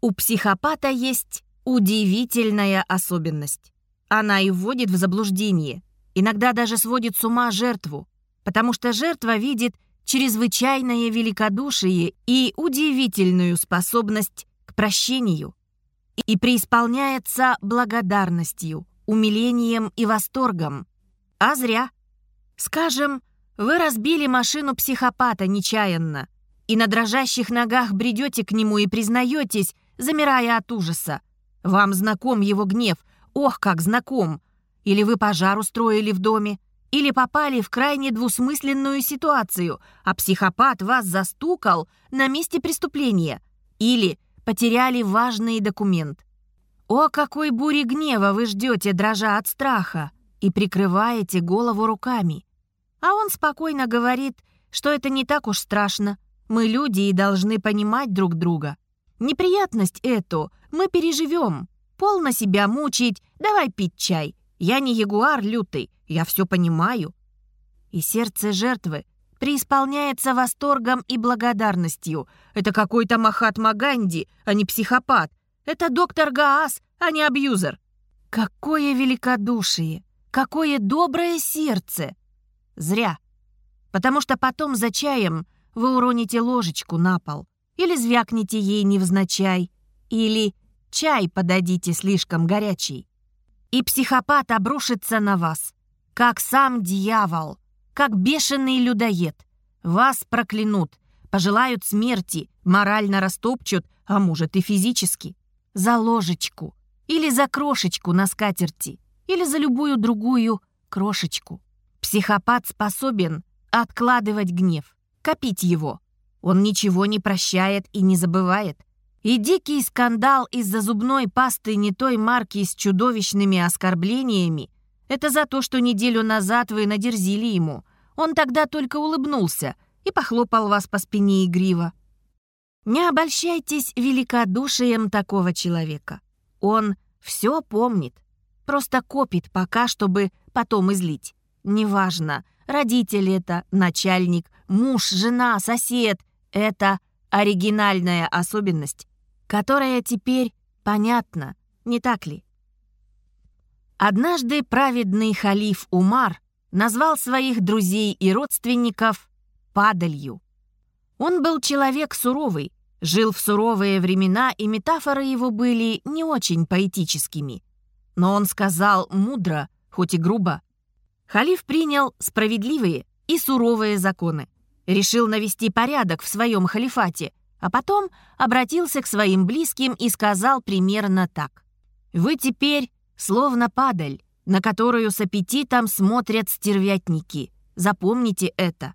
У психопата есть удивительная особенность. Она и вводит в заблуждение, иногда даже сводит с ума жертву, потому что жертва видит чрезвычайное великодушие и удивительную способность к прощению и преисполняется благодарностью, умилением и восторгом. А зря. Скажем, вы разбили машину психопата нечаянно и на дрожащих ногах бредете к нему и признаетесь, замирая от ужаса. Вам знаком его гнев, ох, как знаком. Или вы пожар устроили в доме, или попали в крайне двусмысленную ситуацию, а психопат вас застукал на месте преступления. Или потеряли важный документ. О, какой бури гнева вы ждете, дрожа от страха, и прикрываете голову руками. А он спокойно говорит, что это не так уж страшно. Мы люди и должны понимать друг друга. Неприятность эту мы переживем. Полно себя мучить, давай пить чай. Я не ягуар лютый, я все понимаю. И сердце жертвы преисполняется восторгом и благодарностью. Это какой-то Махатма Ганди, а не психопат. Это доктор Гаас, а не абьюзер. Какое великодушие! Какое доброе сердце! Зря. Потому что потом за чаем вы уроните ложечку на пол или звякнете ей невзначай, или чай подадите слишком горячий. И психопат обрушится на вас, как сам дьявол, как бешеный людоед. Вас проклянут, пожелают смерти, морально растопчут, а может и физически. За ложечку или за крошечку на скатерти, или за любую другую крошечку. Психопат способен откладывать гнев, копить его. Он ничего не прощает и не забывает. И дикий скандал из-за зубной пасты не той марки с чудовищными оскорблениями — это за то, что неделю назад вы надерзили ему. Он тогда только улыбнулся и похлопал вас по спине игриво. Не обольщайтесь великодушием такого человека. Он все помнит, просто копит пока, чтобы потом излить. Неважно, родитель это, начальник, муж, жена, сосед — это оригинальная особенность, которая теперь понятна, не так ли? Однажды праведный халиф Умар назвал своих друзей и родственников падалью. Он был человек суровый, жил в суровые времена, и метафоры его были не очень поэтическими. Но он сказал мудро, хоть и грубо. Халиф принял справедливые и суровые законы. Решил навести порядок в своем халифате, а потом обратился к своим близким и сказал примерно так. «Вы теперь словно падаль, на которую с аппетитом смотрят стервятники. Запомните это.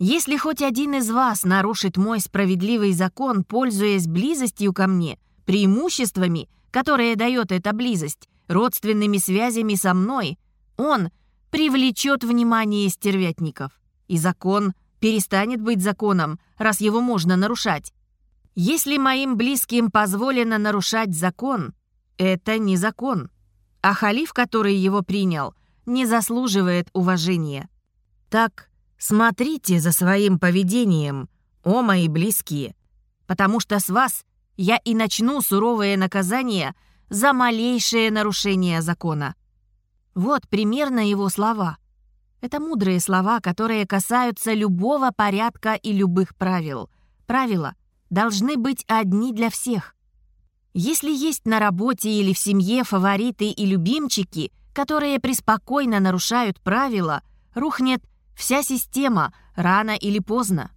Если хоть один из вас нарушит мой справедливый закон, пользуясь близостью ко мне, преимуществами, которые дает эта близость, родственными связями со мной, он привлечет внимание стервятников, и закон перестанет быть законом, раз его можно нарушать. Если моим близким позволено нарушать закон, это не закон, а халиф, который его принял, не заслуживает уважения. Так смотрите за своим поведением, о мои близкие, потому что с вас я и начну суровое наказание за малейшее нарушение закона. Вот примерно его слова. Это мудрые слова, которые касаются любого порядка и любых правил. Правила должны быть одни для всех. Если есть на работе или в семье фавориты и любимчики, которые преспокойно нарушают правила, рухнет вся система рано или поздно.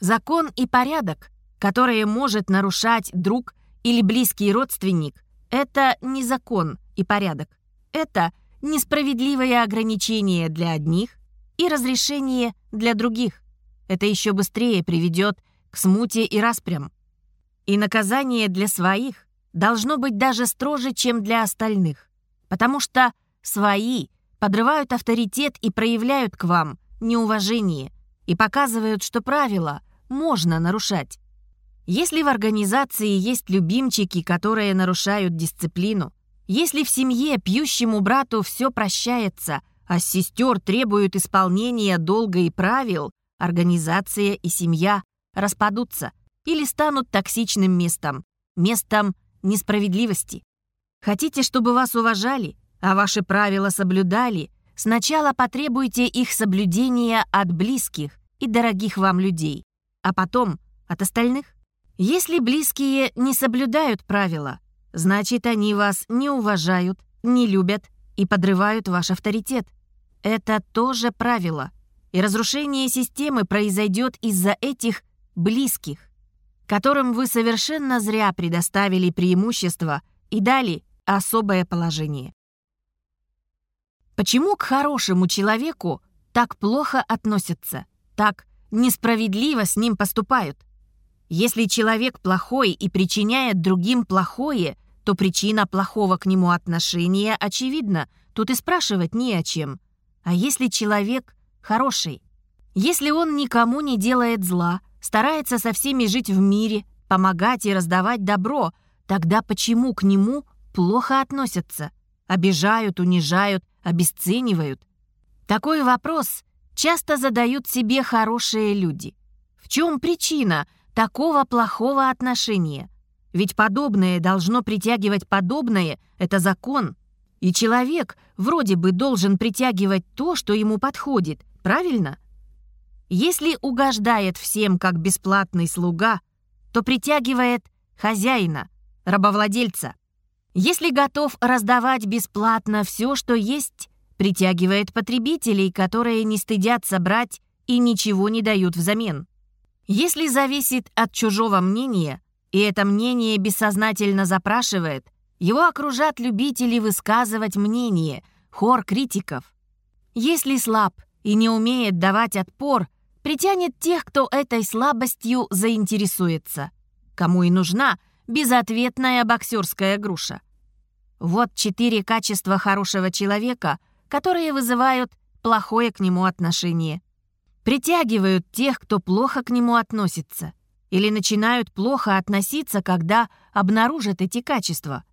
Закон и порядок, которые может нарушать друг или близкий родственник, это не закон и порядок. Это несправедливое ограничение для одних и разрешение для других. Это еще быстрее приведет к смуте и распрям. И наказание для своих должно быть даже строже, чем для остальных, потому что свои подрывают авторитет и проявляют к вам неуважение и показывают, что правила можно нарушать. Если в организации есть любимчики, которые нарушают дисциплину, если в семье пьющему брату все прощается, а сестер требуют исполнения долга и правил, организация и семья распадутся или станут токсичным местом, местом несправедливости. Хотите, чтобы вас уважали, а ваши правила соблюдали, сначала потребуйте их соблюдения от близких и дорогих вам людей, а потом от остальных. Если близкие не соблюдают правила, значит, они вас не уважают, не любят и подрывают ваш авторитет. Это тоже правило. И разрушение системы произойдет из-за этих близких, которым вы совершенно зря предоставили преимущество и дали особое положение. Почему к хорошему человеку так плохо относятся, так несправедливо с ним поступают? Если человек плохой и причиняет другим плохое, то причина плохого к нему отношения очевидна, тут и спрашивать не о чем. А если человек хороший? Если он никому не делает зла, старается со всеми жить в мире, помогать и раздавать добро, тогда почему к нему плохо относятся? Обижают, унижают, обесценивают? Такой вопрос часто задают себе хорошие люди. В чем причина такого плохого отношения? Ведь подобное должно притягивать подобное, это закон. И человек вроде бы должен притягивать то, что ему подходит, правильно? Если угождает всем как бесплатный слуга, то притягивает хозяина, рабовладельца. Если готов раздавать бесплатно все, что есть, притягивает потребителей, которые не стыдятся брать и ничего не дают взамен. Если зависит от чужого мнения, и это мнение бессознательно запрашивает, его окружат любители высказывать мнение, хор критиков. Если слаб и не умеет давать отпор, притянет тех, кто этой слабостью заинтересуется, кому и нужна безответная боксерская груша. Вот четыре качества хорошего человека, которые вызывают плохое к нему отношение. Притягивают тех, кто плохо к нему относится – или начинают плохо относиться, когда обнаружат эти качества.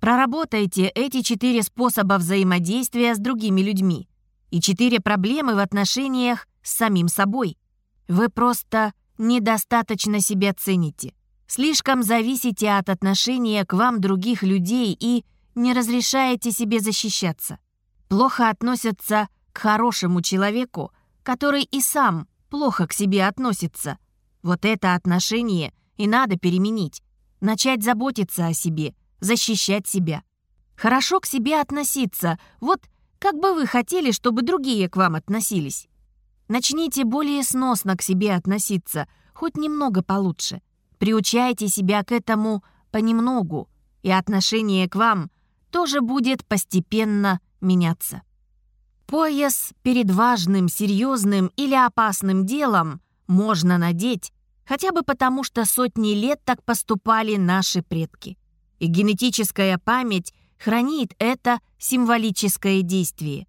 Проработайте эти четыре способа взаимодействия с другими людьми и четыре проблемы в отношениях с самим собой. Вы просто недостаточно себя цените, слишком зависите от отношения к вам других людей и не разрешаете себе защищаться. Плохо относятся к хорошему человеку, который и сам плохо к себе относится – вот это отношение и надо переменить. Начать заботиться о себе, защищать себя. Хорошо к себе относиться. Вот как бы вы хотели, чтобы другие к вам относились. Начните более сносно к себе относиться, хоть немного получше. Приучайте себя к этому понемногу, и отношение к вам тоже будет постепенно меняться. Пояс перед важным, серьезным или опасным делом можно надеть, хотя бы потому, что сотни лет так поступали наши предки. И генетическая память хранит это символическое действие.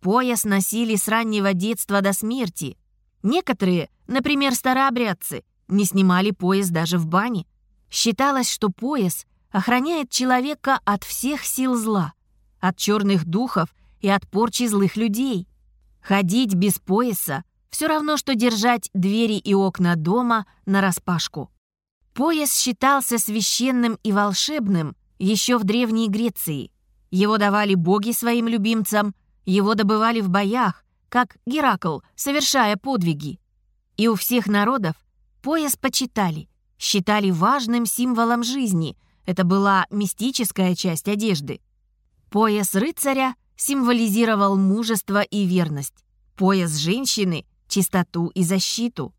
Пояс носили с раннего детства до смерти. Некоторые, например, старообрядцы, не снимали пояс даже в бане. Считалось, что пояс охраняет человека от всех сил зла, от черных духов и от порчи злых людей. Ходить без пояса все равно, что держать двери и окна дома нараспашку. Пояс считался священным и волшебным еще в Древней Греции. Его давали боги своим любимцам, его добывали в боях, как Геракл, совершая подвиги. И у всех народов пояс почитали, считали важным символом жизни. Это была мистическая часть одежды. Пояс рыцаря символизировал мужество и верность. Пояс женщины чистоту и защиту.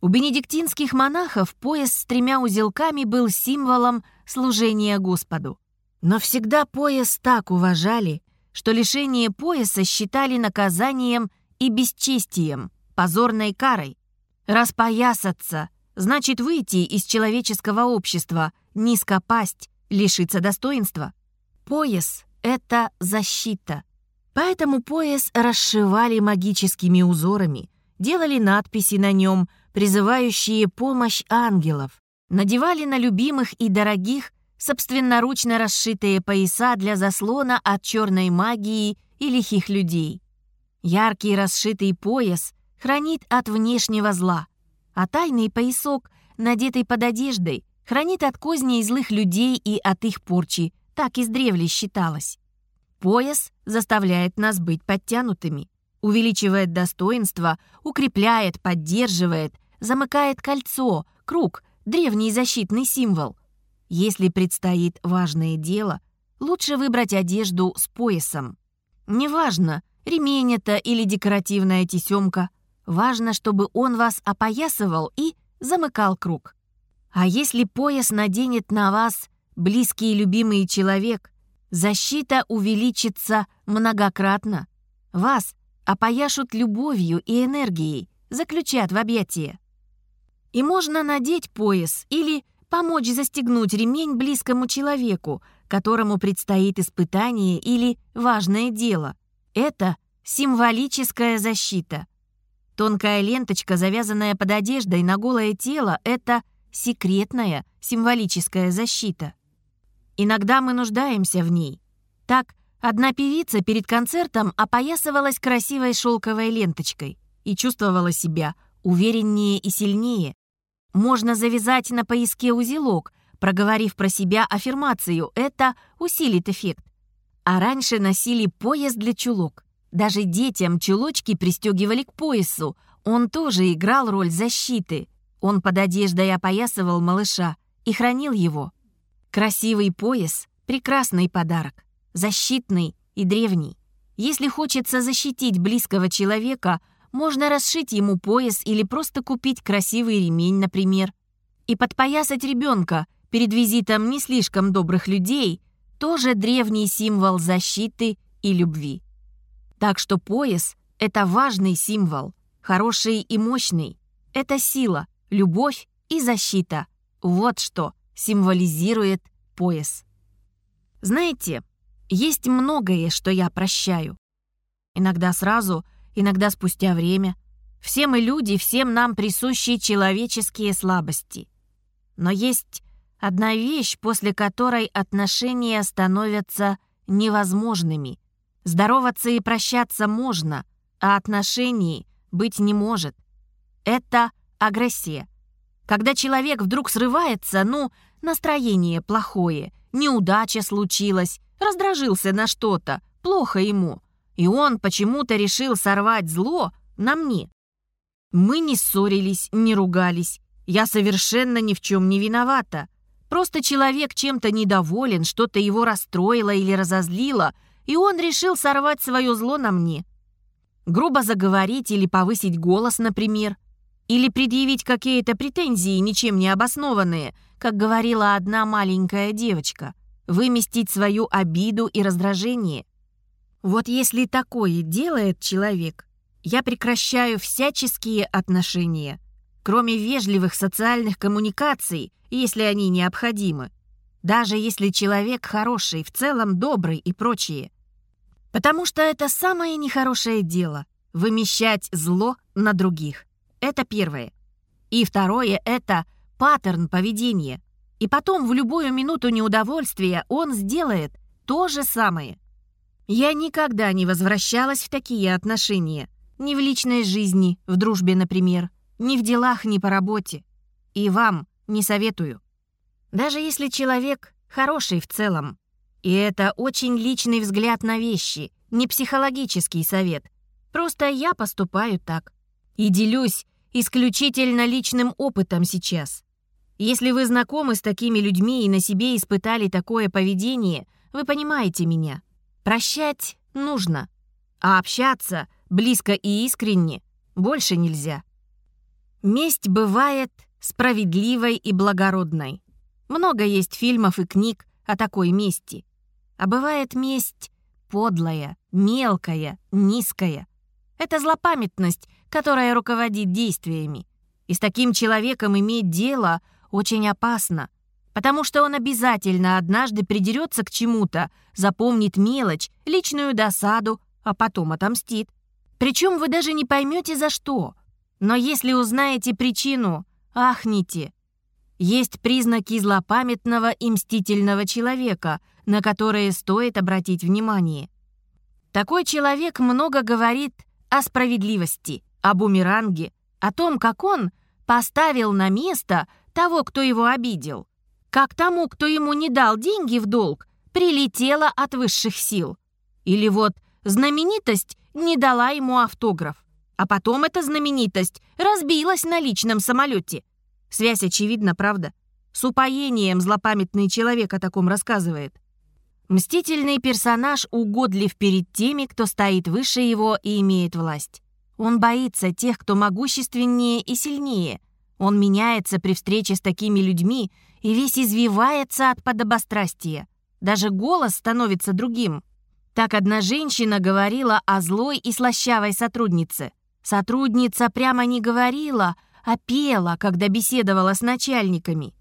У бенедиктинских монахов пояс с тремя узелками был символом служения Господу. Но всегда пояс так уважали, что лишение пояса считали наказанием и бесчестием, позорной карой. Распоясаться значит выйти из человеческого общества, низко пасть, лишиться достоинства. Пояс — это защита. Поэтому пояс расшивали магическими узорами, делали надписи на нем, призывающие помощь ангелов, надевали на любимых и дорогих собственноручно расшитые пояса для заслона от черной магии и лихих людей. Яркий расшитый пояс хранит от внешнего зла, а тайный поясок, надетый под одеждой, хранит от козней злых людей и от их порчи, так издревле считалось. Пояс заставляет нас быть подтянутыми, увеличивает достоинство, укрепляет, поддерживает, замыкает кольцо, круг, древний защитный символ. Если предстоит важное дело, лучше выбрать одежду с поясом. Неважно, ремень это или декоративная тесемка, важно, чтобы он вас опоясывал и замыкал круг. А если пояс наденет на вас близкий и любимый человек, защита увеличится многократно. Вас опояшут любовью и энергией, заключат в объятия. И можно надеть пояс или помочь застегнуть ремень близкому человеку, которому предстоит испытание или важное дело. Это символическая защита. Тонкая ленточка, завязанная под одеждой на голое тело, это секретная символическая защита. Иногда мы нуждаемся в ней. Так, одна певица перед концертом опоясывалась красивой шелковой ленточкой и чувствовала себя увереннее и сильнее. Можно завязать на пояске узелок, проговорив про себя аффирмацию. Это усилит эффект. А раньше носили пояс для чулок. Даже детям чулочки пристегивали к поясу. Он тоже играл роль защиты. Он под одеждой опоясывал малыша и хранил его. Красивый пояс — прекрасный подарок, защитный и древний. Если хочется защитить близкого человека, можно расшить ему пояс или просто купить красивый ремень, например. И подпоясать ребенка перед визитом не слишком добрых людей — тоже древний символ защиты и любви. Так что пояс — это важный символ, хороший и мощный. Это сила, любовь и защита. Вот что символизирует пояс. Знаете, есть многое, что я прощаю. Иногда сразу, иногда спустя время. Все мы люди, всем нам присущи человеческие слабости. Но есть одна вещь, после которой отношения становятся невозможными. Здороваться и прощаться можно, а отношений быть не может. Это агрессия. Когда человек вдруг срывается, ну, настроение плохое, неудача случилась, раздражился на что-то, плохо ему, и он почему-то решил сорвать зло на мне. Мы не ссорились, не ругались, я совершенно ни в чем не виновата. Просто человек чем-то недоволен, что-то его расстроило или разозлило, и он решил сорвать свое зло на мне. Грубо заговорить или повысить голос, например. Или предъявить какие-то претензии, ничем не обоснованные, как говорила одна маленькая девочка. Выместить свою обиду и раздражение. Вот если такое делает человек, я прекращаю всяческие отношения, кроме вежливых социальных коммуникаций, если они необходимы. Даже если человек хороший, в целом добрый и прочее. Потому что это самое нехорошее дело — вымещать зло на других. Это первое. И второе — это паттерн поведения. И потом в любую минуту неудовольствия он сделает то же самое. Я никогда не возвращалась в такие отношения. Ни в личной жизни, в дружбе, например, ни в делах, ни по работе. И вам не советую. Даже если человек хороший в целом. И это очень личный взгляд на вещи, не психологический совет. Просто я поступаю так. И делюсь исключительно личным опытом сейчас. Если вы знакомы с такими людьми и на себе испытали такое поведение, вы понимаете меня. Прощать нужно, а общаться близко и искренне больше нельзя. Месть бывает справедливой и благородной. Много есть фильмов и книг о такой мести. А бывает месть подлая, мелкая, низкая. Это злопамятность, которая руководит действиями. И с таким человеком иметь дело очень опасно, потому что он обязательно однажды придерется к чему-то, запомнит мелочь, личную досаду, а потом отомстит. Причем вы даже не поймете за что. Но если узнаете причину, ахните. Есть признаки злопамятного и мстительного человека, на которые стоит обратить внимание. Такой человек много говорит о справедливости, о бумеранге, о том, как он поставил на место того, кто его обидел, как тому, кто ему не дал деньги в долг, прилетело от высших сил. Или вот знаменитость не дала ему автограф, а потом эта знаменитость разбилась на личном самолете. Связь очевидна, правда? С упоением злопамятный человек о таком рассказывает. Мстительный персонаж угодлив перед теми, кто стоит выше его и имеет власть. Он боится тех, кто могущественнее и сильнее. Он меняется при встрече с такими людьми и весь извивается от подобострастия. Даже голос становится другим. Так одна женщина говорила о злой и слащавой сотруднице. Сотрудница прямо не говорила, а пела, когда беседовала с начальниками.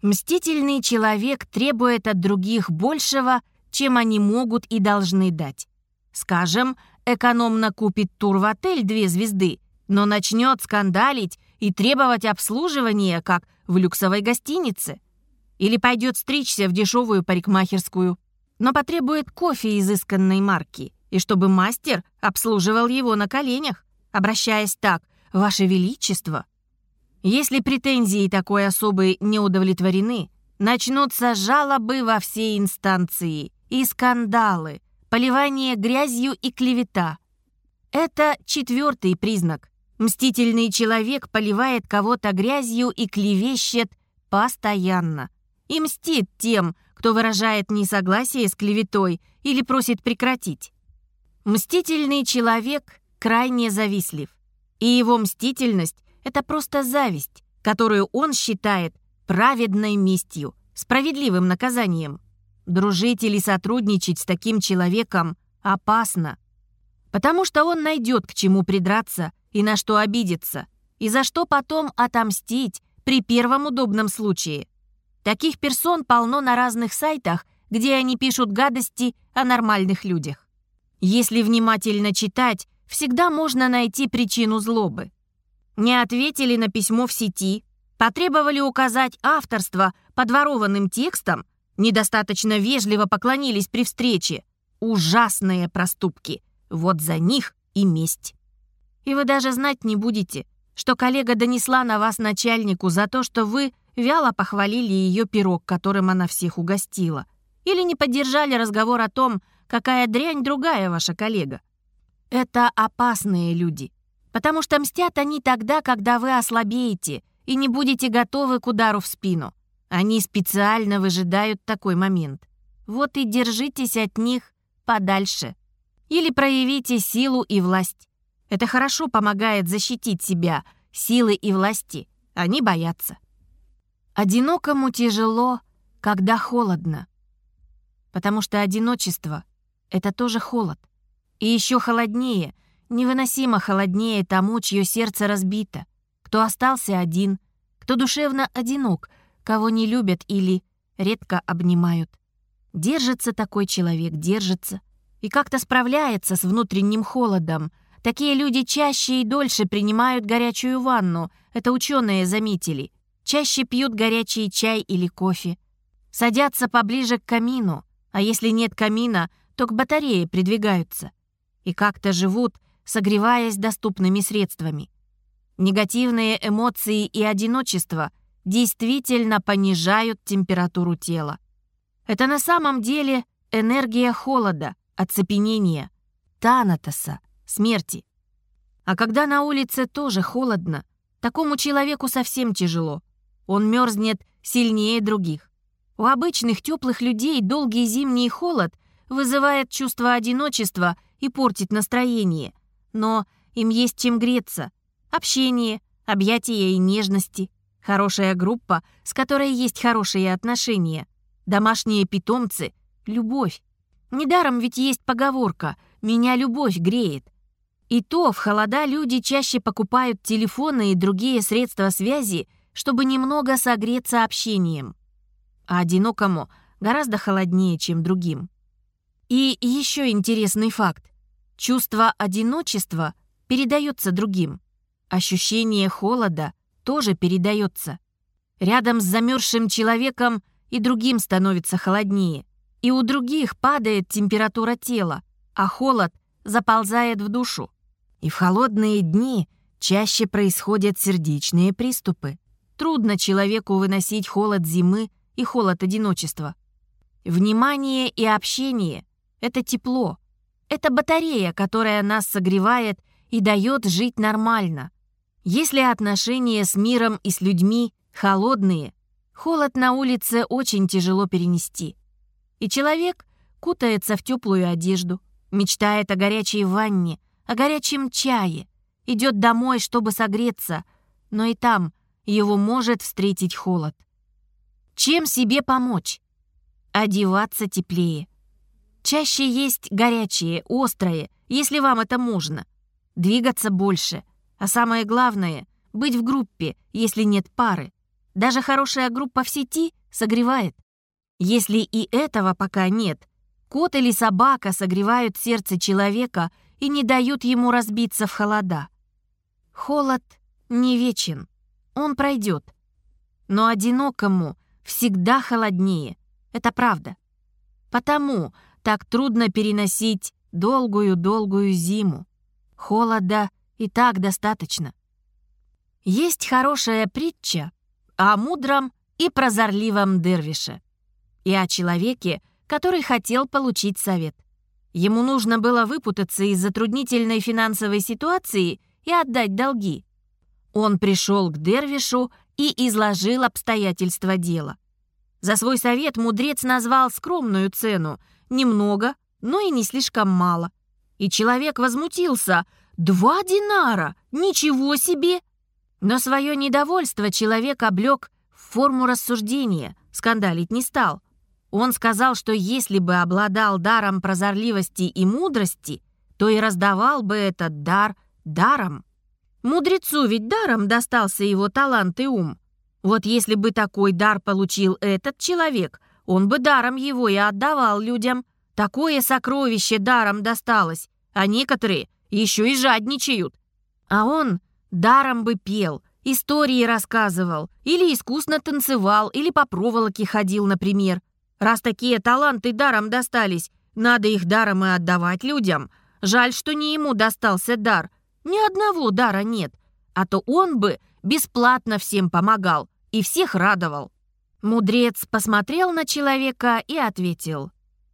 Мстительный человек требует от других большего, чем они могут и должны дать. Скажем, экономно купит тур в отель две звезды, но начнет скандалить и требовать обслуживания, как в люксовой гостинице. Или пойдет стричься в дешевую парикмахерскую, но потребует кофе изысканной марки, и чтобы мастер обслуживал его на коленях, обращаясь так «Ваше Величество». Если претензии такой особы не удовлетворены, начнутся жалобы во все инстанции и скандалы, поливание грязью и клевета. Это четвертый признак. Мстительный человек поливает кого-то грязью и клевещет постоянно. И мстит тем, кто выражает несогласие с клеветой или просит прекратить. Мстительный человек крайне завистлив. И его мстительность — это просто зависть, которую он считает праведной местью, справедливым наказанием. Дружить или сотрудничать с таким человеком опасно, потому что он найдет к чему придраться и на что обидеться, и за что потом отомстить при первом удобном случае. Таких персон полно на разных сайтах, где они пишут гадости о нормальных людях. Если внимательно читать, всегда можно найти причину злобы. Не ответили на письмо в сети, потребовали указать авторство под ворованным текстом, недостаточно вежливо поклонились при встрече. Ужасные проступки. Вот за них и месть. И вы даже знать не будете, что коллега донесла на вас начальнику за то, что вы вяло похвалили ее пирог, которым она всех угостила. Или не поддержали разговор о том, какая дрянь другая ваша коллега. Это опасные люди, потому что мстят они тогда, когда вы ослабеете и не будете готовы к удару в спину. Они специально выжидают такой момент. Вот и держитесь от них подальше. Или проявите силу и власть. Это хорошо помогает защитить себя. Силы и власти. Они боятся. Одинокому тяжело, когда холодно. Потому что одиночество — это тоже холод. И еще холоднее, невыносимо холоднее тому, чье сердце разбито, кто остался один, кто душевно одинок, кого не любят или редко обнимают. Держится такой человек, держится. И как-то справляется с внутренним холодом. Такие люди чаще и дольше принимают горячую ванну, это ученые заметили. Чаще пьют горячий чай или кофе. Садятся поближе к камину, а если нет камина, то к батарее придвигаются и как-то живут, согреваясь доступными средствами. Негативные эмоции и одиночество действительно понижают температуру тела. Это на самом деле энергия холода, оцепенения, танатоса, смерти. А когда на улице тоже холодно, такому человеку совсем тяжело. Он мерзнет сильнее других. У обычных теплых людей долгий зимний холод вызывает чувство одиночества и портит настроение. Но им есть чем греться. Общение, объятия и нежности. Хорошая группа, с которой есть хорошие отношения. Домашние питомцы, любовь. Недаром ведь есть поговорка «меня любовь греет». И то в холода люди чаще покупают телефоны и другие средства связи, чтобы немного согреться общением. А одинокому гораздо холоднее, чем другим. И еще интересный факт. Чувство одиночества передается другим. Ощущение холода тоже передается. Рядом с замерзшим человеком и другим становится холоднее. И у других падает температура тела, а холод заползает в душу. И в холодные дни чаще происходят сердечные приступы. Трудно человеку выносить холод зимы и холод одиночества. Внимание и общение — это тепло. Это батарея, которая нас согревает и дает жить нормально. Если отношения с миром и с людьми холодные, холод на улице очень тяжело перенести. И человек кутается в теплую одежду, мечтает о горячей ванне, о горячем чае, идет домой, чтобы согреться, но и там его может встретить холод. Чем себе помочь? Одеваться теплее. Чаще есть горячее, острое, если вам это можно. Двигаться больше. А самое главное — быть в группе, если нет пары. Даже хорошая группа в сети согревает. Если и этого пока нет, кот или собака согревают сердце человека и не дают ему разбиться в холода. Холод не вечен, он пройдет. Но одинокому всегда холоднее, это правда. Потому так трудно переносить долгую-долгую зиму. Холода и так достаточно. Есть хорошая притча о мудром и прозорливом дервише и о человеке, который хотел получить совет. Ему нужно было выпутаться из затруднительной финансовой ситуации и отдать долги. Он пришел к Дервишу и изложил обстоятельства дела. За свой совет мудрец назвал скромную цену, немного, но и не слишком мало. И человек возмутился. «Два динара! Ничего себе!» Но свое недовольство человек облег в форму рассуждения, скандалить не стал. Он сказал, что если бы обладал даром прозорливости и мудрости, то и раздавал бы этот дар даром. Мудрецу ведь даром достался его талант и ум. Вот если бы такой дар получил этот человек, он бы даром его и отдавал людям. Такое сокровище даром досталось, а некоторые еще и жадничают. А он даром бы пел, истории рассказывал, или искусно танцевал, или по проволоке ходил, например. Раз такие таланты даром достались, надо их даром и отдавать людям. Жаль, что не ему достался дар. Ни одного дара нет. А то он бы бесплатно всем помогал и всех радовал. Мудрец посмотрел на человека и ответил.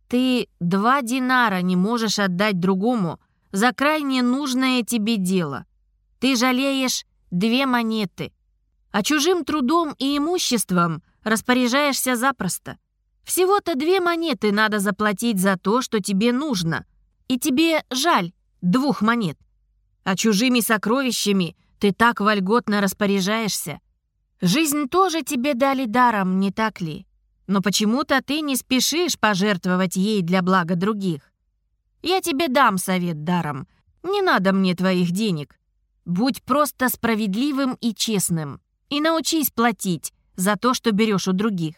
«Ты два динара не можешь отдать другому за крайне нужное тебе дело. Ты жалеешь две монеты, а чужим трудом и имуществом распоряжаешься запросто. Всего-то две монеты надо заплатить за то, что тебе нужно. И тебе жаль двух монет. А чужими сокровищами ты так вольготно распоряжаешься. Жизнь тоже тебе дали даром, не так ли? Но почему-то ты не спешишь пожертвовать ей для блага других. Я тебе дам совет даром. Не надо мне твоих денег. Будь просто справедливым и честным. И научись платить за то, что берешь у других.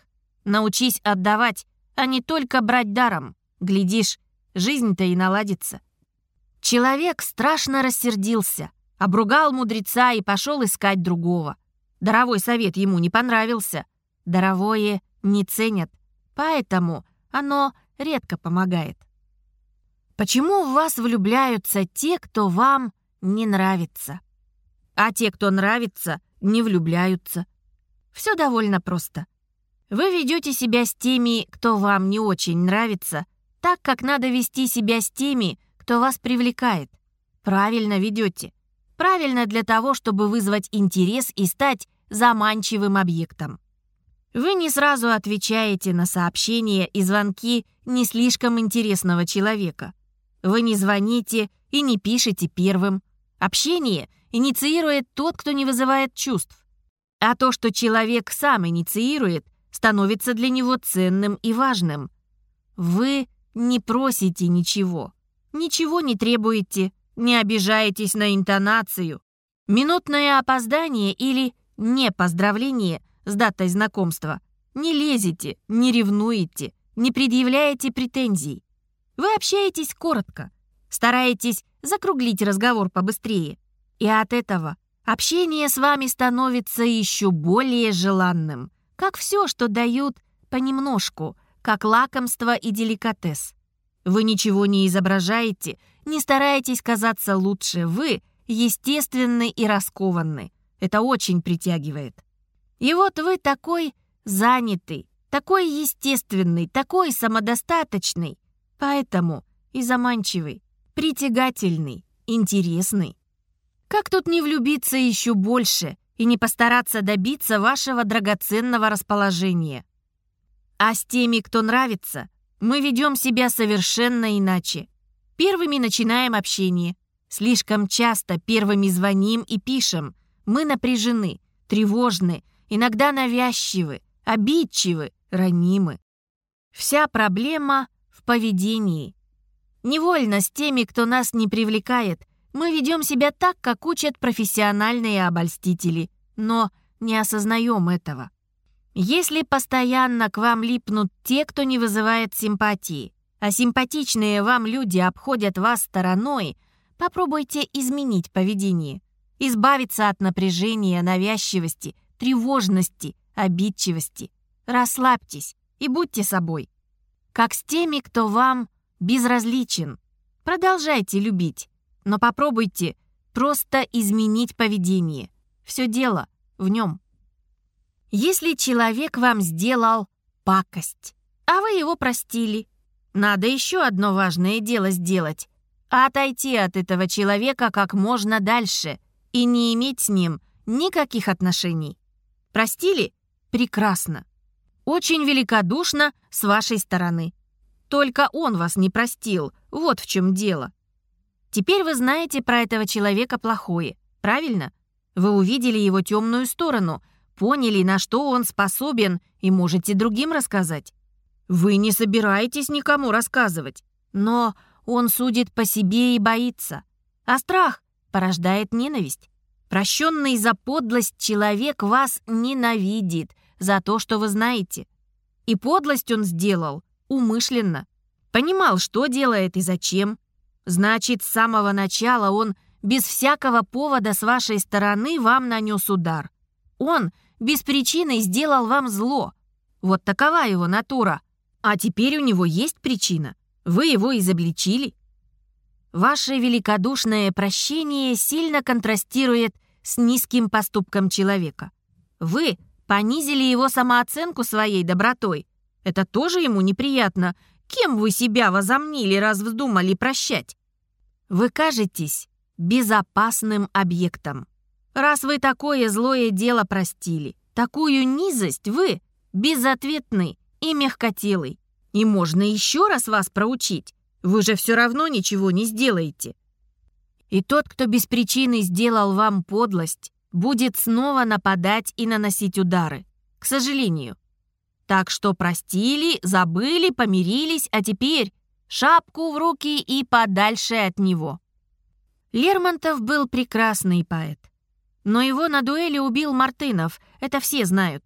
Научись отдавать, а не только брать даром. Глядишь, жизнь-то и наладится. Человек страшно рассердился, обругал мудреца и пошел искать другого. Даровой совет ему не понравился. Даровое не ценят, поэтому оно редко помогает. Почему в вас влюбляются те, кто вам не нравится? А те, кто нравится, не влюбляются. Все довольно просто. Вы ведете себя с теми, кто вам не очень нравится, так, как надо вести себя с теми, кто вас привлекает. Правильно ведете. Правильно для того, чтобы вызвать интерес и стать заманчивым объектом. Вы не сразу отвечаете на сообщения и звонки не слишком интересного человека. Вы не звоните и не пишете первым. Общение инициирует тот, кто не вызывает чувств. А то, что человек сам инициирует – становится для него ценным и важным. Вы не просите ничего, ничего не требуете, не обижаетесь на интонацию. Минутное опоздание или не поздравление с датой знакомства. Не лезете, не ревнуете, не предъявляете претензий. Вы общаетесь коротко, стараетесь закруглить разговор побыстрее. И от этого общение с вами становится еще более желанным – как все, что дают понемножку, как лакомство и деликатес. Вы ничего не изображаете, не стараетесь казаться лучше. Вы естественны и раскованны. Это очень притягивает. И вот вы такой занятый, Такой естественный, такой самодостаточный, поэтому и заманчивый, притягательный, интересный. Как тут не влюбиться еще больше и не постараться добиться вашего драгоценного расположения? А с теми, кто нравится, мы ведем себя совершенно иначе. Первыми начинаем общение. Слишком часто первыми звоним и пишем. Мы напряжены, тревожны, иногда навязчивы, обидчивы, ранимы. Вся проблема в поведении. Невольно с теми, кто нас не привлекает, мы ведем себя так, как учат профессиональные обольстители, но не осознаем этого. Если постоянно к вам липнут те, кто не вызывает симпатии, а симпатичные вам люди обходят вас стороной, попробуйте изменить поведение, избавиться от напряжения, навязчивости, тревожности, обидчивости. Расслабьтесь и будьте собой. Как с теми, кто вам безразличен. Продолжайте любить, но попробуйте просто изменить поведение. Все дело в нем. Если человек вам сделал пакость, а вы его простили, надо еще одно важное дело сделать. Отойти от этого человека как можно дальше и не иметь с ним никаких отношений. Простили? Прекрасно. Очень великодушно с вашей стороны. Только он вас не простил, вот в чем дело. Теперь вы знаете про этого человека плохое, правильно? Вы увидели его темную сторону, поняли, на что он способен, и можете другим рассказать. Вы не собираетесь никому рассказывать, но он судит по себе и боится. А страх порождает ненависть. Прощенный за подлость человек вас ненавидит за то, что вы знаете. И подлость он сделал умышленно. Понимал, что делает и зачем. Значит, с самого начала он без всякого повода с вашей стороны вам нанес удар. Он без причины сделал вам зло. Вот такова его натура. А теперь у него есть причина. Вы его изобличили. Ваше великодушное прощение сильно контрастирует с низким поступком человека. Вы понизили его самооценку своей добротой. Это тоже ему неприятно. Кем вы себя возомнили, раз вздумали прощать? Вы кажетесь безопасным объектом. Раз вы такое злое дело простили, такую низость вы безответный и мягкотелый. И можно еще раз вас проучить. Вы же все равно ничего не сделаете. И тот, кто без причины сделал вам подлость, будет снова нападать и наносить удары. К сожалению. Так что простили, забыли, помирились, а теперь шапку в руки и подальше от него. Лермонтов был прекрасный поэт. Но его на дуэли убил Мартынов, это все знают.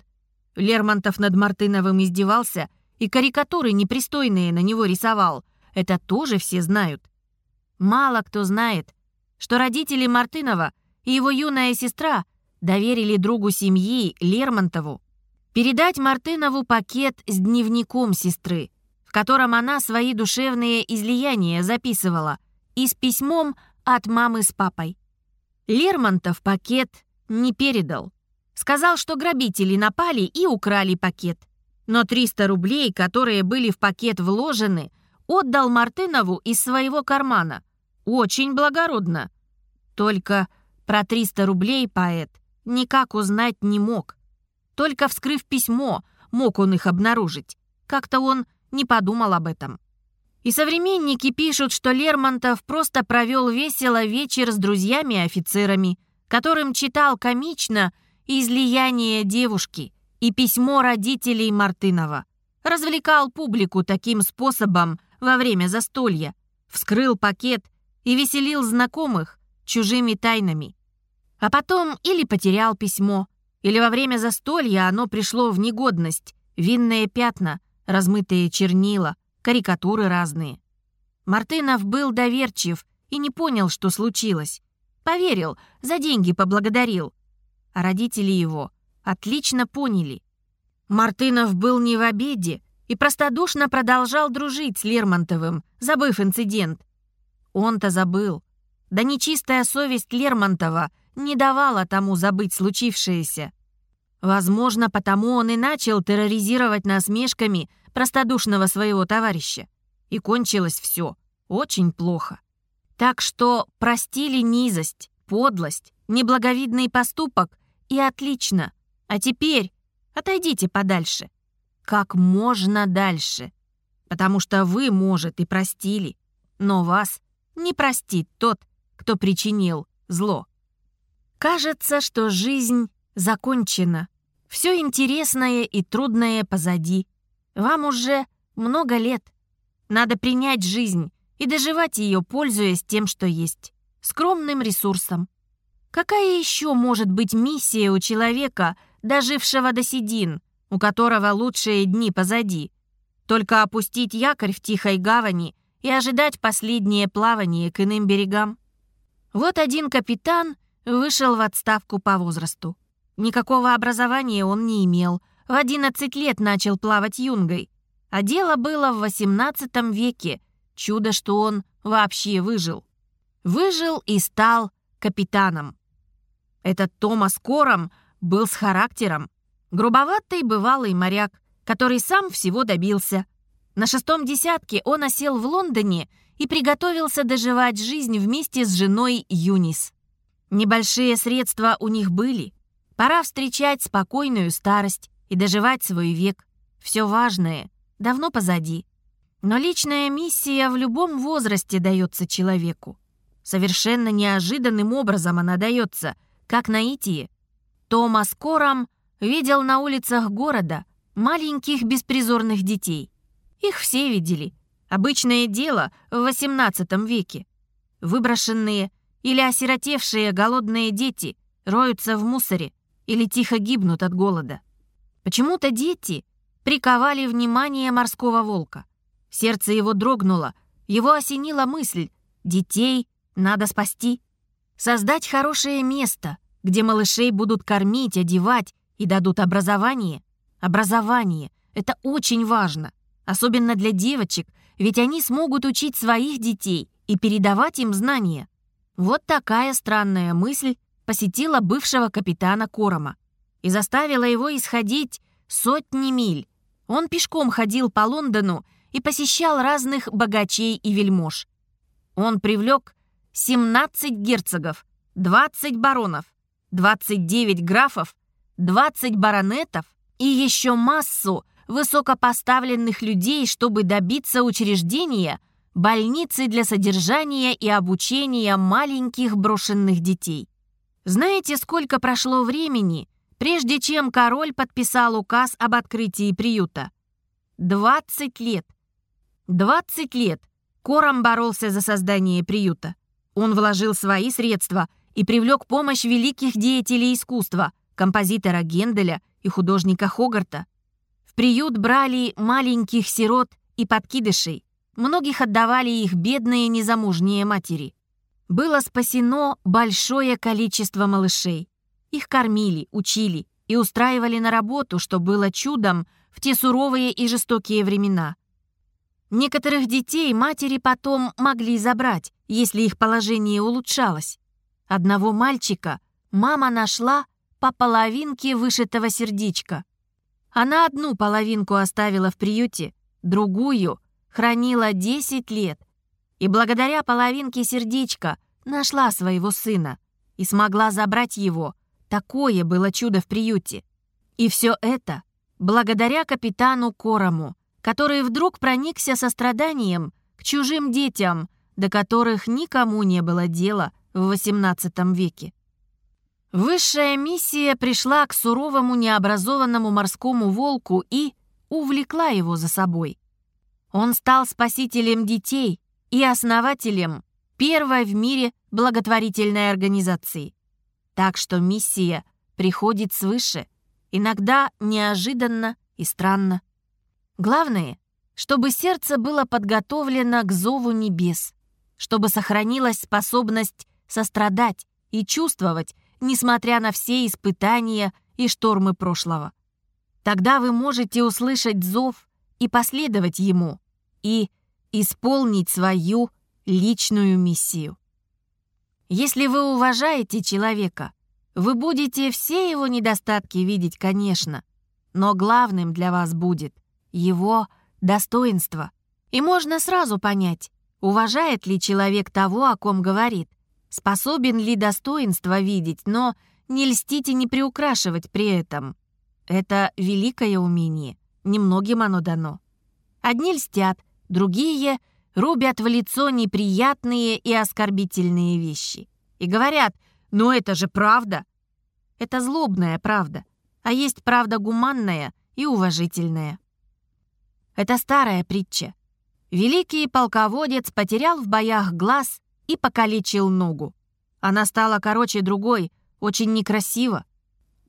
Лермонтов над Мартыновым издевался и карикатуры непристойные на него рисовал, это тоже все знают. Мало кто знает, что родители Мартынова и его юная сестра доверили другу семьи Лермонтову передать Мартынову пакет с дневником сестры, в котором она свои душевные излияния записывала, и с письмом от мамы с папой. Лермонтов пакет не передал. Сказал, что грабители напали и украли пакет. Но 300 рублей, которые были в пакет вложены, отдал Мартынову из своего кармана. Очень благородно. Только про 300 рублей поэт никак узнать не мог. Только вскрыв письмо, мог он их обнаружить. Как-то он не подумал об этом. И современники пишут, что Лермонтов просто провел весело вечер с друзьями-офицерами, которым читал комично излияние девушки и письмо родителей Мартынова. Развлекал публику таким способом во время застолья. Вскрыл пакет и веселил знакомых, чужими тайнами. А потом или потерял письмо, или во время застолья оно пришло в негодность, винные пятна, размытые чернила, карикатуры разные. Мартынов был доверчив и не понял, что случилось. Поверил, за деньги поблагодарил. А родители его отлично поняли. Мартынов был не в обиде и простодушно продолжал дружить с Лермонтовым, забыв инцидент. Он-то забыл, да нечистая совесть Лермонтова не давала тому забыть случившееся. Возможно, потому он и начал терроризировать насмешками простодушного своего товарища. И кончилось все очень плохо. Так что простили низость, подлость, неблаговидный поступок и отлично. А теперь отойдите подальше. Как можно дальше. Потому что вы, может, и простили, но вас не простит тот, кто причинил зло. Кажется, что жизнь закончена. Все интересное и трудное позади. Вам уже много лет. Надо принять жизнь и доживать ее, пользуясь тем, что есть. Скромным ресурсом. Какая еще может быть миссия у человека, дожившего до седин, у которого лучшие дни позади? Только опустить якорь в тихой гавани и ожидать последнее плавание к иным берегам? Вот один капитан вышел в отставку по возрасту. Никакого образования он не имел. В 11 лет начал плавать юнгой. А дело было в XVIII веке. Чудо, что он вообще выжил. Выжил и стал капитаном. Этот Томас Кором был с характером. Грубоватый бывалый моряк, который сам всего добился. На шестом десятке он осел в Лондоне и приготовился доживать жизнь вместе с женой Юнис. Небольшие средства у них были. Пора встречать спокойную старость и доживать свой век. Все важное давно позади. Но личная миссия в любом возрасте дается человеку. Совершенно неожиданным образом она дается, как наитие. Томас Корам видел на улицах города маленьких беспризорных детей. Их все видели. Обычное дело в XVIII веке. Выброшенные или осиротевшие голодные дети роются в мусоре или тихо гибнут от голода. Почему-то дети приковали внимание морского волка. Сердце его дрогнуло, его осенила мысль «детей надо спасти». Создать хорошее место, где малышей будут кормить, одевать и дадут образование. Образование — это очень важно, особенно для девочек, ведь они смогут учить своих детей и передавать им знания. Вот такая странная мысль посетила бывшего капитана Корома и заставила его исходить сотни миль. Он пешком ходил по Лондону и посещал разных богачей и вельмож. Он привлек 17 герцогов, 20 баронов, 29 графов, 20 баронетов и еще массу высокопоставленных людей, чтобы добиться учреждения – больницы для содержания и обучения маленьких брошенных детей. Знаете, сколько прошло времени, прежде чем король подписал указ об открытии приюта? 20 лет. 20 лет Кором боролся за создание приюта. Он вложил свои средства и привлек помощь великих деятелей искусства, композитора Генделя и художника Хогарта. В приют брали маленьких сирот и подкидышей, Многих отдавали их бедные незамужние матери. Было спасено большое количество малышей. Их кормили, учили и устраивали на работу, что было чудом в те суровые и жестокие времена. Некоторых детей матери потом могли забрать, если их положение улучшалось. Одного мальчика мама нашла по половинке вышитого сердечка. Она одну половинку оставила в приюте, другую хранила 10 лет и благодаря половинке сердечка нашла своего сына и смогла забрать его. Такое было чудо в приюте. И все это благодаря капитану Корому, который вдруг проникся состраданием к чужим детям, до которых никому не было дела в XVIII веке. Высшая миссия пришла к суровому необразованному морскому волку и увлекла его за собой. Он стал спасителем детей и основателем первой в мире благотворительной организации. Так что миссия приходит свыше, иногда неожиданно и странно. Главное, чтобы сердце было подготовлено к зову небес, чтобы сохранилась способность сострадать и чувствовать, несмотря на все испытания и штормы прошлого. Тогда вы можете услышать зов и последовать ему, и исполнить свою личную миссию. Если вы уважаете человека, Вы будете все его недостатки видеть, конечно, но главным для вас будет его достоинство. И можно сразу понять, уважает ли человек того, о ком говорит, способен ли достоинство видеть, но не льстить и не приукрашивать при этом. Это великое умение, немногим оно дано. Одни льстят, другие рубят в лицо неприятные и оскорбительные вещи. И говорят, ну это же правда. Это злобная правда, а есть правда гуманная и уважительная. Это старая притча. Великий полководец потерял в боях глаз и покалечил ногу. Она стала короче другой, очень некрасиво.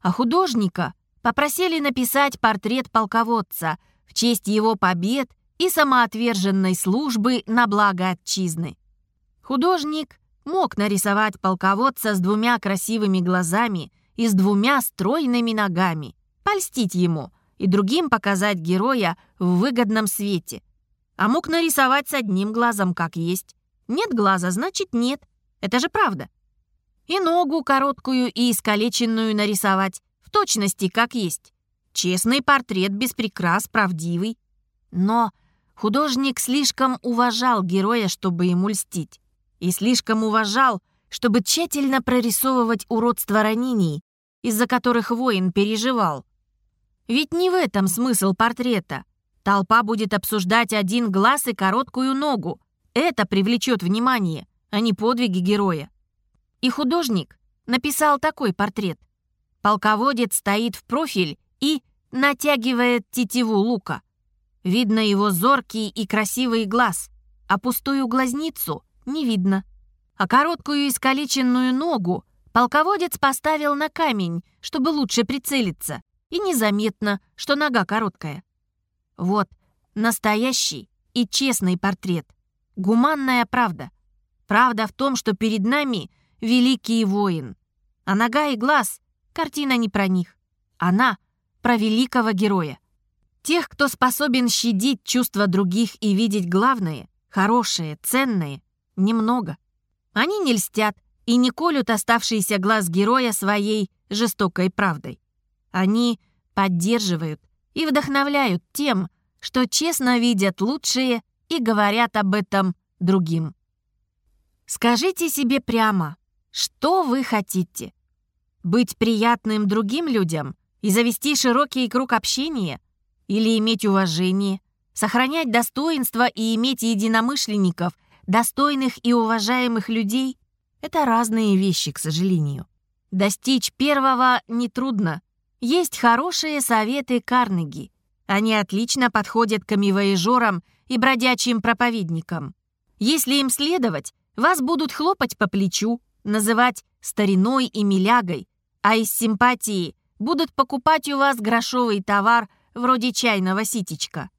А художника попросили написать портрет полководца в честь его побед и самоотверженной службы на благо отчизны. Художник мог нарисовать полководца с двумя красивыми глазами и с двумя стройными ногами, польстить ему и другим показать героя в выгодном свете. А мог нарисовать с одним глазом, как есть. Нет глаза, значит нет. Это же правда. И ногу короткую и искалеченную нарисовать, в точности, как есть. Честный портрет без прикрас, правдивый. Но художник слишком уважал героя, чтобы ему льстить. И слишком уважал, чтобы тщательно прорисовывать уродство ранений, из-за которых воин переживал. Ведь не в этом смысл портрета. Толпа будет обсуждать один глаз и короткую ногу. Это привлечет внимание, а не подвиги героя. И художник написал такой портрет. Полководец стоит в профиль и натягивает тетиву лука. Видно его зоркий и красивый глаз, а пустую глазницу не видно. А короткую искалеченную ногу полководец поставил на камень, чтобы лучше прицелиться, и незаметно, что нога короткая. Вот настоящий и честный портрет. Гуманная правда. Правда в том, что перед нами — великий воин. А нога и глаз — картина не про них. Она про великого героя. Тех, кто способен щадить чувства других и видеть главное, хорошее, ценное, немного. Они не льстят и не колют оставшийся глаз героя своей жестокой правдой. Они поддерживают и вдохновляют тем, что честно видят лучшее и говорят об этом другим. Скажите себе прямо, что вы хотите? Быть приятным другим людям и завести широкий круг общения? Или иметь уважение, сохранять достоинство и иметь единомышленников, достойных и уважаемых людей? Это разные вещи, к сожалению. Достичь первого нетрудно. Есть хорошие советы Карнеги. Они отлично подходят камевоежорам и бродячим проповедникам. Если им следовать, вас будут хлопать по плечу, называть стариной и милягой, а из симпатии будут покупать у вас грошовый товар вроде чайного ситечка.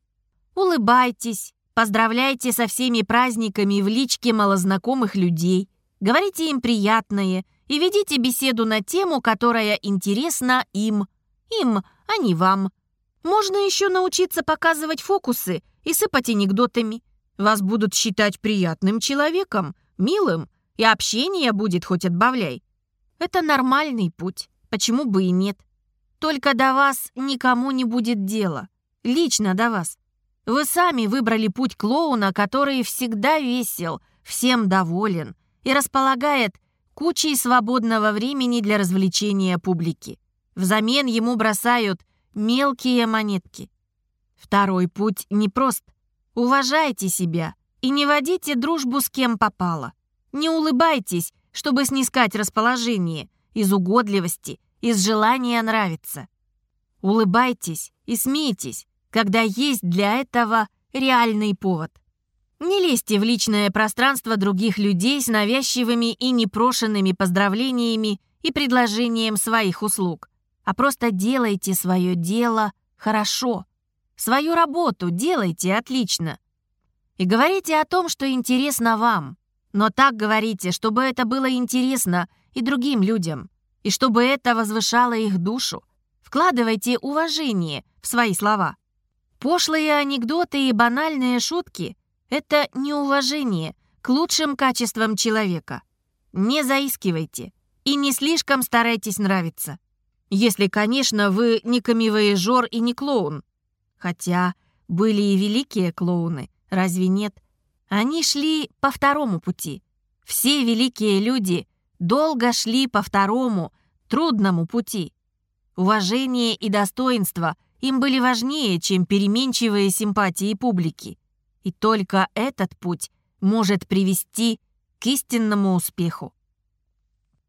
Улыбайтесь, поздравляйте со всеми праздниками в личке малознакомых людей, говорите им приятное и ведите беседу на тему, которая интересна им. Им, а не вам. Можно еще научиться показывать фокусы и сыпать анекдотами. Вас будут считать приятным человеком, милым и общение будет хоть отбавляй. Это нормальный путь, почему бы и нет. Только до вас никому не будет дела. Лично до вас. Вы сами выбрали путь клоуна, который всегда весел, всем доволен и располагает кучей свободного времени для развлечения публики. Взамен ему бросают мелкие монетки. Второй путь непрост. Уважайте себя и не водите дружбу с кем попало. Не улыбайтесь, чтобы снискать расположение, из угодливости, из желания нравиться. Улыбайтесь и смейтесь, когда есть для этого реальный повод. Не лезьте в личное пространство других людей с навязчивыми и непрошенными поздравлениями и предложением своих услуг, а просто делайте свое дело хорошо. Свою работу делайте отлично. И говорите о том, что интересно вам. Но так говорите, чтобы это было интересно и другим людям, и чтобы это возвышало их душу. Вкладывайте уважение в свои слова. Пошлые анекдоты и банальные шутки — это неуважение к лучшим качествам человека. Не заискивайте. и не слишком старайтесь нравиться. Если, конечно, вы не камевоежор и не клоун. Хотя были и великие клоуны, разве нет? Они шли по второму пути. Все великие люди долго шли по второму, трудному пути. Уважение и достоинство им были важнее, чем переменчивые симпатии публики. И только этот путь может привести к истинному успеху.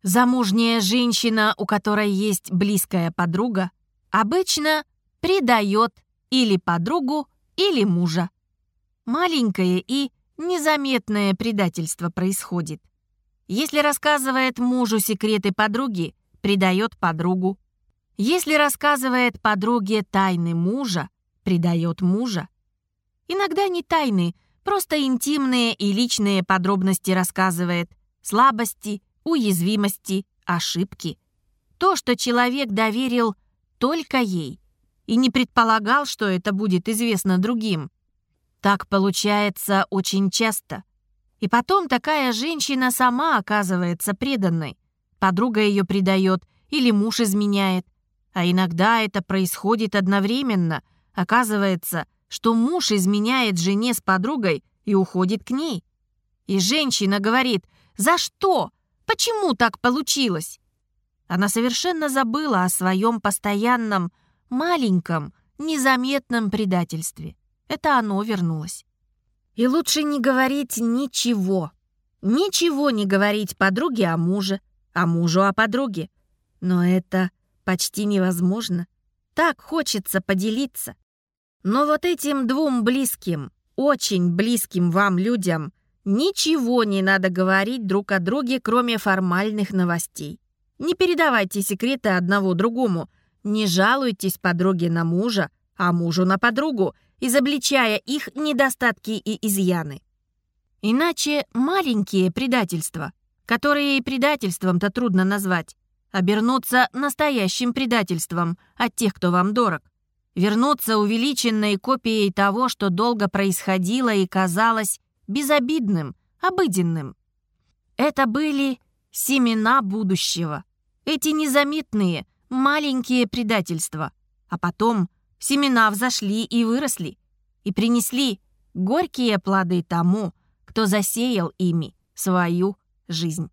Замужняя женщина, у которой есть близкая подруга, обычно предает или подругу, или мужа. Маленькое и незаметное предательство происходит. Если рассказывает мужу секреты подруги, предает подругу. Если рассказывает подруге тайны мужа, предает мужа. Иногда не тайны, просто интимные и личные подробности рассказывает, слабости, уязвимости, ошибки. То, что человек доверил только ей и не предполагал, что это будет известно другим. Так получается очень часто. И потом такая женщина сама оказывается преданной. Подруга ее предает или муж изменяет. А иногда это происходит одновременно. Оказывается, что муж изменяет жене с подругой и уходит к ней. И женщина говорит «За что? Почему так получилось?» Она совершенно забыла о своем постоянном, маленьком, незаметном предательстве. Это оно вернулось. И лучше не говорить ничего. Ничего не говорить подруге о муже, а мужу о подруге. Но это почти невозможно. Так хочется поделиться. Но вот этим двум близким, очень близким вам людям ничего не надо говорить друг о друге, кроме формальных новостей. Не передавайте секреты одного другому, не жалуйтесь подруге на мужа, а мужу на подругу, изобличая их недостатки и изъяны. Иначе маленькие предательства, которые и предательством-то трудно назвать, обернутся настоящим предательством от тех, кто вам дорог вернуться увеличенной копией того, что долго происходило и казалось безобидным, обыденным. Это были семена будущего. Эти незаметные, маленькие предательства. А потом семена взошли и выросли, и принесли горькие плоды тому, кто засеял ими свою жизнь.